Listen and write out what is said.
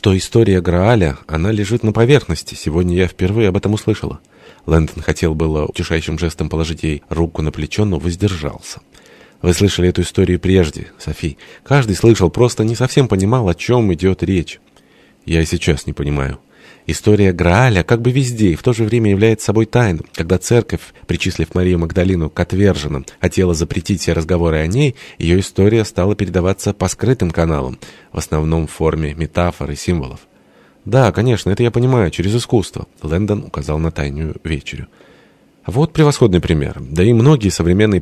что история Грааля, она лежит на поверхности. Сегодня я впервые об этом услышала. Лэндон хотел было утешающим жестом положить ей руку на плечо, но воздержался. Вы слышали эту историю прежде, Софи. Каждый слышал, просто не совсем понимал, о чем идет речь. Я и сейчас не понимаю. История Грааля как бы везде и в то же время является собой тайной. Когда церковь, причислив Марию Магдалину к отверженным, хотела запретить все разговоры о ней, ее история стала передаваться по скрытым каналам, в основном в форме метафор и символов. «Да, конечно, это я понимаю, через искусство», — Лэндон указал на тайную вечерю. Вот превосходный пример. Да и многие современные